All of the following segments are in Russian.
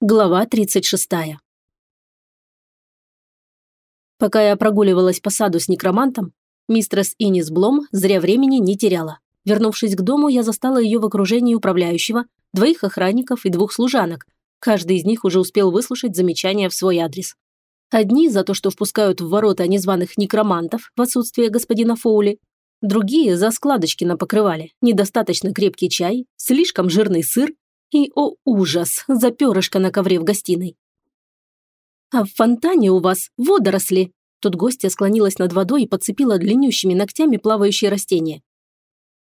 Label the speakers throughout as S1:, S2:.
S1: Глава 36. Пока я прогуливалась по саду с некромантом, мистрес Инис Блом зря времени не теряла. Вернувшись к дому, я застала ее в окружении управляющего, двоих охранников и двух служанок. Каждый из них уже успел выслушать замечания в свой адрес. Одни за то, что впускают в ворота незваных некромантов в отсутствие господина Фоули, другие за складочки на покрывале, недостаточно крепкий чай, слишком жирный сыр и, о ужас, за перышко на ковре в гостиной. «А в фонтане у вас водоросли!» Тут гостья склонилась над водой и подцепила длиннющими ногтями плавающие растения.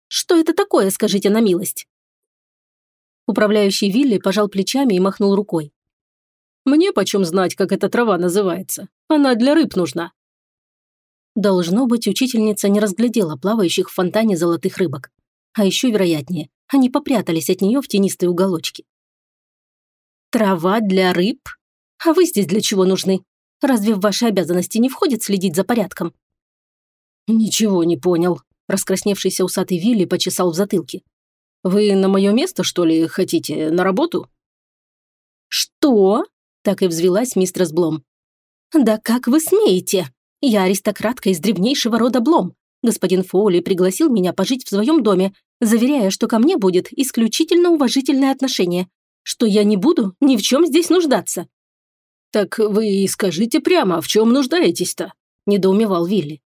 S1: «Что это такое, скажите на милость?» Управляющий Вилли пожал плечами и махнул рукой. «Мне почем знать, как эта трава называется? Она для рыб нужна». Должно быть, учительница не разглядела плавающих в фонтане золотых рыбок. А еще вероятнее, они попрятались от нее в тенистые уголочки. «Трава для рыб? А вы здесь для чего нужны? Разве в ваши обязанности не входит следить за порядком?» «Ничего не понял», – раскрасневшийся усатый Вилли почесал в затылке. «Вы на мое место, что ли, хотите, на работу?» «Что?» – так и взвелась мистер Блом. «Да как вы смеете? Я аристократка из древнейшего рода Блом. Господин Фоули пригласил меня пожить в своем доме, заверяя, что ко мне будет исключительно уважительное отношение, что я не буду ни в чем здесь нуждаться. «Так вы скажите прямо, в чем нуждаетесь-то?» – недоумевал Вилли.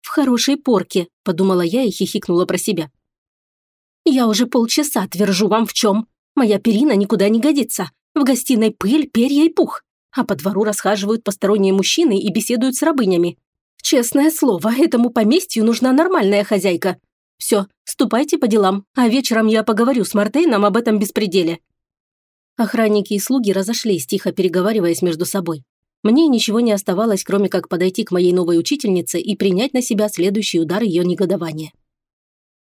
S1: «В хорошей порке», – подумала я и хихикнула про себя. «Я уже полчаса твержу вам в чем. Моя перина никуда не годится. В гостиной пыль, перья и пух. А по двору расхаживают посторонние мужчины и беседуют с рабынями. Честное слово, этому поместью нужна нормальная хозяйка. Все, ступайте по делам, а вечером я поговорю с Мартейном об этом беспределе». Охранники и слуги разошлись, тихо переговариваясь между собой. Мне ничего не оставалось, кроме как подойти к моей новой учительнице и принять на себя следующий удар ее негодования.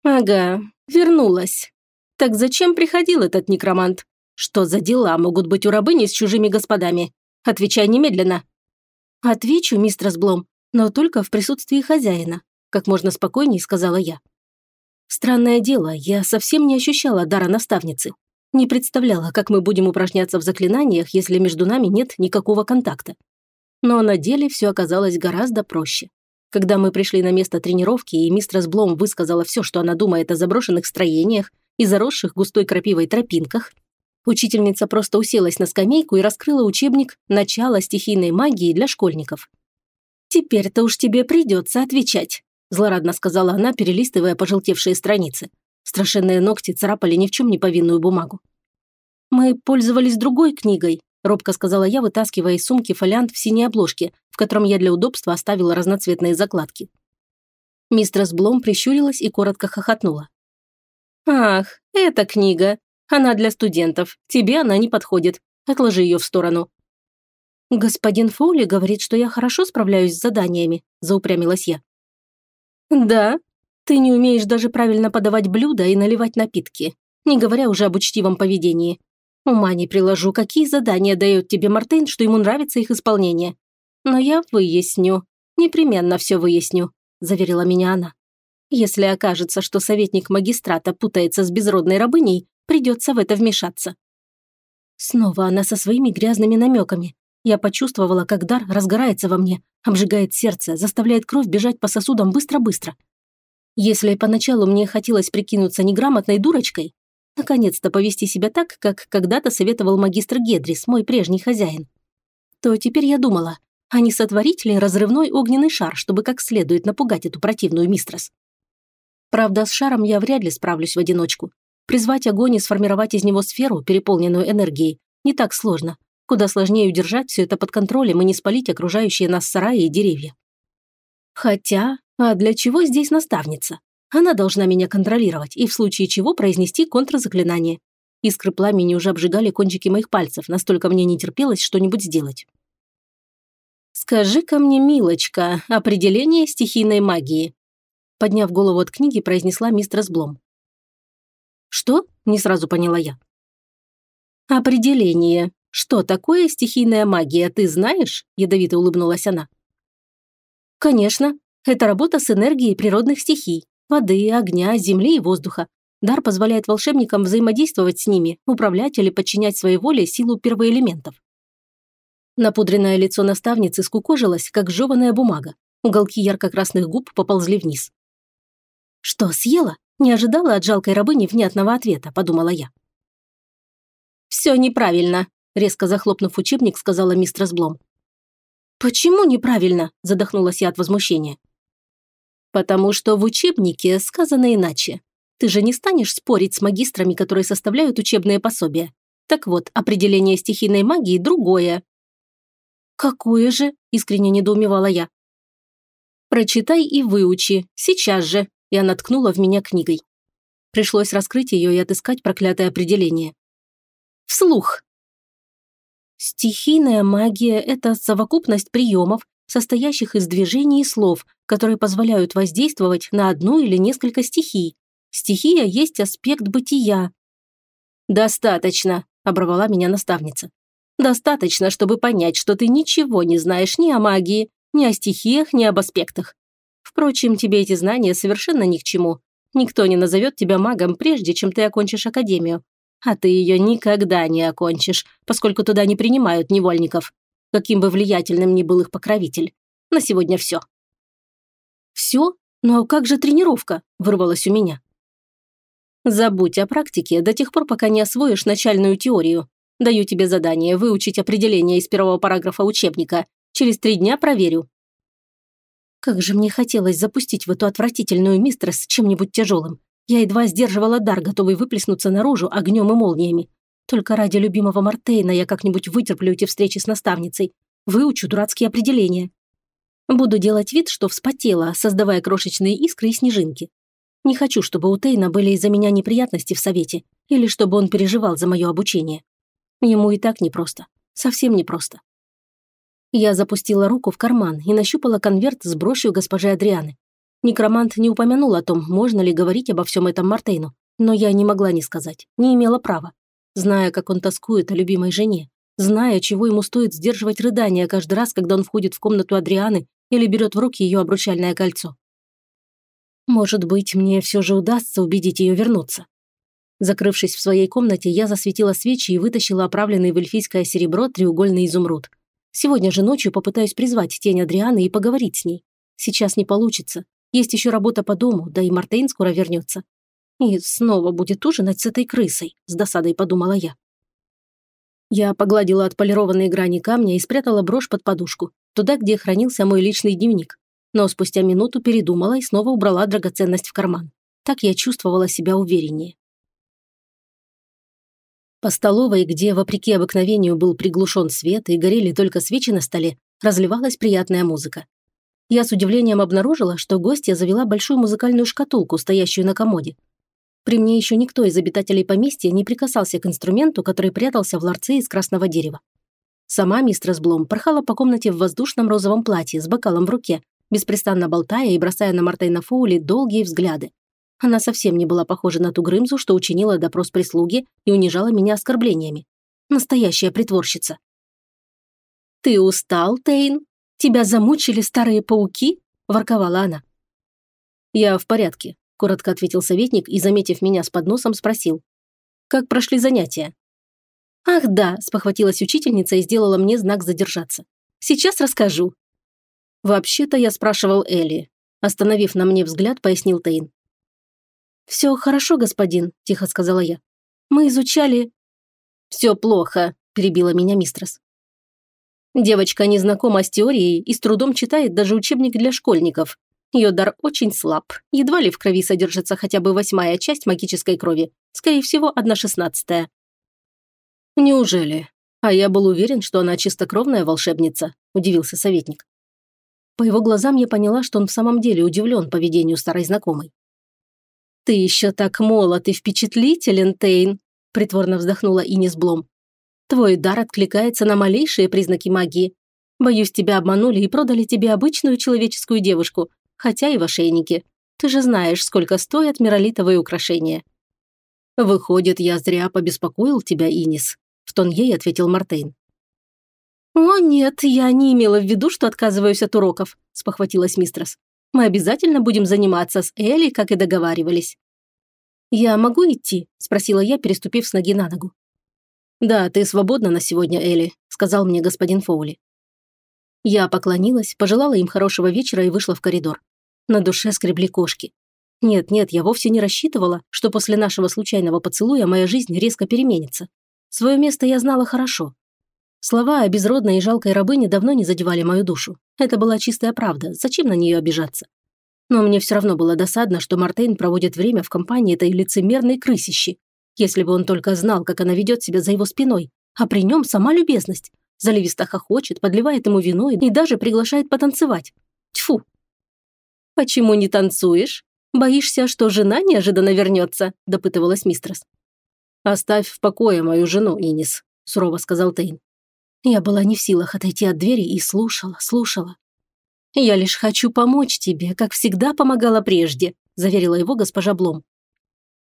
S1: «Ага, вернулась. Так зачем приходил этот некромант? Что за дела могут быть у рабыни с чужими господами? Отвечай немедленно». «Отвечу, мистер Сблом, но только в присутствии хозяина», как можно спокойней сказала я. Странное дело, я совсем не ощущала дара наставницы. Не представляла, как мы будем упражняться в заклинаниях, если между нами нет никакого контакта. Но на деле все оказалось гораздо проще. Когда мы пришли на место тренировки, и мистерс Блом высказала все, что она думает о заброшенных строениях и заросших густой крапивой тропинках, учительница просто уселась на скамейку и раскрыла учебник «Начало стихийной магии для школьников». «Теперь-то уж тебе придется отвечать», злорадно сказала она, перелистывая пожелтевшие страницы. Страшенные ногти царапали ни в чем не повинную бумагу. «Мы пользовались другой книгой», – робко сказала я, вытаскивая из сумки фолиант в синей обложке, в котором я для удобства оставила разноцветные закладки. Мистрес Блом прищурилась и коротко хохотнула. «Ах, эта книга. Она для студентов. Тебе она не подходит. Отложи ее в сторону». «Господин Фоули говорит, что я хорошо справляюсь с заданиями», – заупрямилась я. «Да? Ты не умеешь даже правильно подавать блюда и наливать напитки, не говоря уже об учтивом поведении. Ума не приложу, какие задания дает тебе Мартейн, что ему нравится их исполнение. Но я выясню, непременно все выясню», – заверила меня она. «Если окажется, что советник магистрата путается с безродной рабыней, придется в это вмешаться». Снова она со своими грязными намеками. Я почувствовала, как дар разгорается во мне, обжигает сердце, заставляет кровь бежать по сосудам быстро-быстро. Если поначалу мне хотелось прикинуться неграмотной дурочкой, наконец-то повести себя так, как когда-то советовал магистр Гедрис, мой прежний хозяин, то теперь я думала, а не сотворить ли разрывной огненный шар, чтобы как следует напугать эту противную мистрос. Правда, с шаром я вряд ли справлюсь в одиночку. Призвать огонь и сформировать из него сферу, переполненную энергией, не так сложно, Куда сложнее удержать все это под контролем и не спалить окружающие нас сараи и деревья. Хотя, а для чего здесь наставница? Она должна меня контролировать и в случае чего произнести контрзаклинание. Искры пламени уже обжигали кончики моих пальцев, настолько мне не терпелось что-нибудь сделать. «Скажи-ка мне, милочка, определение стихийной магии», подняв голову от книги, произнесла мистер Блом. «Что?» – не сразу поняла я. «Определение. «Что такое стихийная магия, ты знаешь?» – ядовито улыбнулась она. «Конечно. Это работа с энергией природных стихий – воды, огня, земли и воздуха. Дар позволяет волшебникам взаимодействовать с ними, управлять или подчинять своей воле силу первоэлементов. Напудренное лицо наставницы скукожилось, как жеванная бумага. Уголки ярко-красных губ поползли вниз. «Что, съела? Не ожидала от жалкой рабыни внятного ответа», – подумала я. «Все неправильно», – резко захлопнув учебник, сказала мистерс Блом. «Почему неправильно?» – задохнулась я от возмущения. «Потому что в учебнике сказано иначе. Ты же не станешь спорить с магистрами, которые составляют учебные пособия. Так вот, определение стихийной магии другое. «Какое же?» – искренне недоумевала я. «Прочитай и выучи, сейчас же!» И она ткнула в меня книгой. Пришлось раскрыть ее и отыскать проклятое определение. Вслух. Стихийная магия – это совокупность приемов, состоящих из движений и слов, которые позволяют воздействовать на одну или несколько стихий. Стихия есть аспект бытия. «Достаточно», – оборвала меня наставница. Достаточно, чтобы понять, что ты ничего не знаешь ни о магии, ни о стихиях, ни об аспектах. Впрочем, тебе эти знания совершенно ни к чему. Никто не назовет тебя магом, прежде чем ты окончишь академию. А ты ее никогда не окончишь, поскольку туда не принимают невольников. Каким бы влиятельным ни был их покровитель. На сегодня все. «Все? Ну а как же тренировка?» – вырвалась у меня. Забудь о практике до тех пор, пока не освоишь начальную теорию. Даю тебе задание выучить определение из первого параграфа учебника. Через три дня проверю». Как же мне хотелось запустить в эту отвратительную мистерс чем-нибудь тяжелым. Я едва сдерживала дар, готовый выплеснуться наружу огнем и молниями. Только ради любимого Мартейна я как-нибудь вытерплю эти встречи с наставницей. Выучу дурацкие определения. Буду делать вид, что вспотела, создавая крошечные искры и снежинки. Не хочу, чтобы у Тейна были из-за меня неприятности в совете, или чтобы он переживал за мое обучение. Ему и так непросто. Совсем непросто. Я запустила руку в карман и нащупала конверт с брошью госпожи Адрианы. Некромант не упомянул о том, можно ли говорить обо всем этом Мартейну, но я не могла не сказать, не имела права. Зная, как он тоскует о любимой жене, зная, чего ему стоит сдерживать рыдания каждый раз, когда он входит в комнату Адрианы или берет в руки ее обручальное кольцо. Может быть, мне все же удастся убедить ее вернуться. Закрывшись в своей комнате, я засветила свечи и вытащила оправленный в эльфийское серебро треугольный изумруд. Сегодня же ночью попытаюсь призвать тень Адрианы и поговорить с ней. Сейчас не получится. Есть еще работа по дому, да и Мартейн скоро вернется. И снова будет ужинать с этой крысой, с досадой подумала я. Я погладила отполированные грани камня и спрятала брошь под подушку, туда, где хранился мой личный дневник. Но спустя минуту передумала и снова убрала драгоценность в карман. Так я чувствовала себя увереннее. По столовой, где, вопреки обыкновению, был приглушен свет и горели только свечи на столе, разливалась приятная музыка. Я с удивлением обнаружила, что гостья завела большую музыкальную шкатулку, стоящую на комоде. При мне еще никто из обитателей поместья не прикасался к инструменту, который прятался в ларце из красного дерева. Сама мистерс Блом порхала по комнате в воздушном розовом платье с бокалом в руке, беспрестанно болтая и бросая на Мартейна Фоули долгие взгляды. Она совсем не была похожа на ту Грымзу, что учинила допрос прислуги и унижала меня оскорблениями. Настоящая притворщица. «Ты устал, Тейн? Тебя замучили старые пауки?» – ворковала она. «Я в порядке», – коротко ответил советник и, заметив меня с подносом, спросил. «Как прошли занятия?» «Ах да», – спохватилась учительница и сделала мне знак задержаться. «Сейчас расскажу». «Вообще-то я спрашивал Элли», – остановив на мне взгляд, пояснил Тейн. «Все хорошо, господин», – тихо сказала я. «Мы изучали...» «Все плохо», – перебила меня мистрес. Девочка не знакома с теорией и с трудом читает даже учебник для школьников. Ее дар очень слаб. Едва ли в крови содержится хотя бы восьмая часть магической крови. Скорее всего, одна шестнадцатая. «Неужели? А я был уверен, что она чистокровная волшебница», – удивился советник. По его глазам я поняла, что он в самом деле удивлен поведению старой знакомой. «Ты еще так молод и впечатлителен, Тейн», – притворно вздохнула Инис Блом. «Твой дар откликается на малейшие признаки магии. Боюсь, тебя обманули и продали тебе обычную человеческую девушку, хотя и в ошейнике. Ты же знаешь, сколько стоят миролитовые украшения». «Выходит, я зря побеспокоил тебя, Инис», – в тон ей ответил Мартейн. «О, нет, я не имела в виду, что отказываюсь от уроков», – спохватилась мистрess. Мы обязательно будем заниматься с Элли, как и договаривались». «Я могу идти?» – спросила я, переступив с ноги на ногу. «Да, ты свободна на сегодня, Элли», – сказал мне господин Фоули. Я поклонилась, пожелала им хорошего вечера и вышла в коридор. На душе скребли кошки. Нет, нет, я вовсе не рассчитывала, что после нашего случайного поцелуя моя жизнь резко переменится. Свое место я знала хорошо. Слова о безродной и жалкой рабыне давно не задевали мою душу. Это была чистая правда, зачем на нее обижаться? Но мне все равно было досадно, что Мартейн проводит время в компании этой лицемерной крысищи. Если бы он только знал, как она ведет себя за его спиной, а при нем сама любезность. Заливисто хохочет, подливает ему вино и даже приглашает потанцевать. Тьфу! «Почему не танцуешь? Боишься, что жена неожиданно вернется?» – допытывалась мистрess. «Оставь в покое мою жену, Инис», – сурово сказал Тейн. Я была не в силах отойти от двери и слушала, слушала. «Я лишь хочу помочь тебе, как всегда помогала прежде», – заверила его госпожа Блом.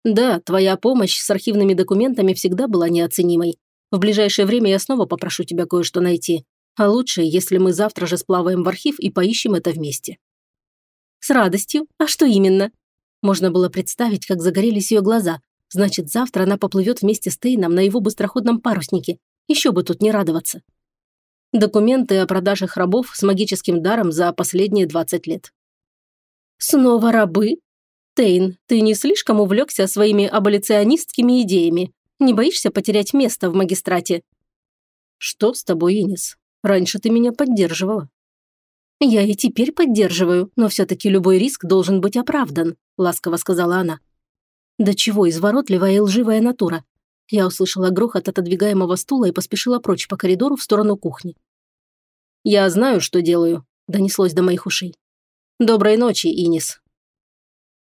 S1: «Да, твоя помощь с архивными документами всегда была неоценимой. В ближайшее время я снова попрошу тебя кое-что найти. А лучше, если мы завтра же сплаваем в архив и поищем это вместе». «С радостью. А что именно?» Можно было представить, как загорелись ее глаза. Значит, завтра она поплывет вместе с Тейном на его быстроходном паруснике. Еще бы тут не радоваться. Документы о продажах рабов с магическим даром за последние 20 лет. Снова рабы? Тейн, ты не слишком увлекся своими аболиционистскими идеями? Не боишься потерять место в магистрате? Что с тобой, Инес? Раньше ты меня поддерживала. «Я и теперь поддерживаю, но все-таки любой риск должен быть оправдан», – ласково сказала она. «Да чего изворотливая и лживая натура?» Я услышала грохот отодвигаемого стула и поспешила прочь по коридору в сторону кухни. «Я знаю, что делаю», – донеслось до моих ушей. «Доброй ночи, Инис».